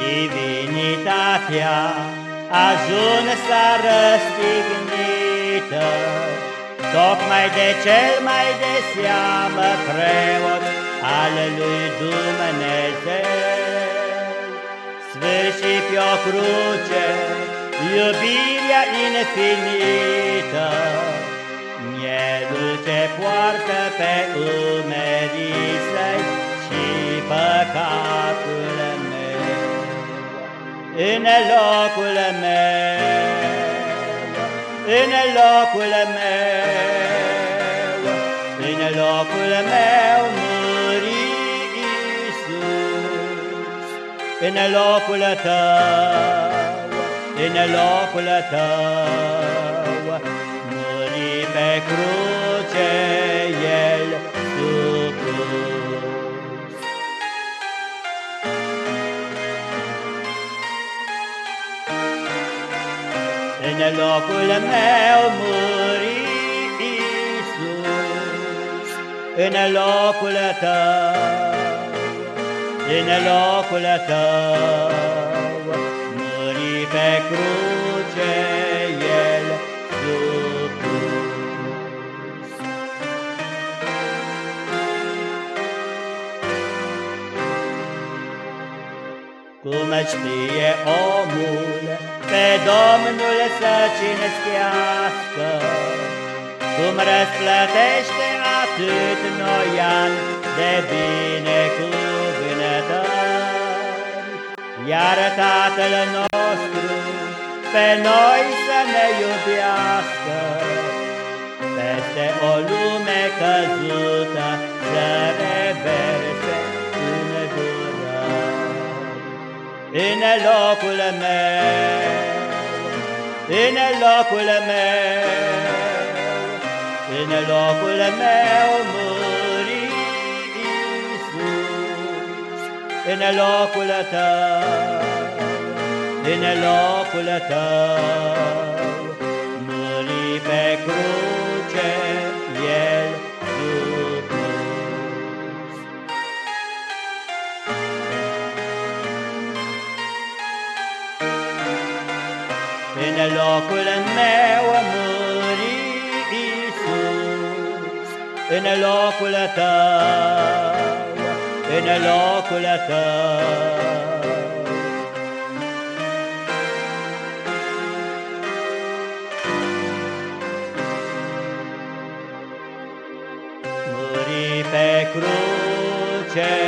Divinitatea ajuns la răstignită, Tocmai de cel mai de seamă preot al lui Dumnezeu. Sfârșit pe o cruce, iubirea infinită, Mielul ce poartă pe umerii săi și păcatul în locul meu, în locul meu, în locul meu muri Iisus, în locul tău, în locul tău, muri pe cruce El În locul meu muri Iisus, În locul tău, în locul tău, Cum știe omul pe Domnul să cinstească, cum răsplătește atât noi ani de binecuvântări. Iar Tatăl nostru pe noi să ne iubească, peste o lume căzută În locul meu, în locul meu, în locul meu muri Iisus, în locul tău, în locul tău, În locul meu muri Iisus, în locul tău, în locul tău. Muri pe cruce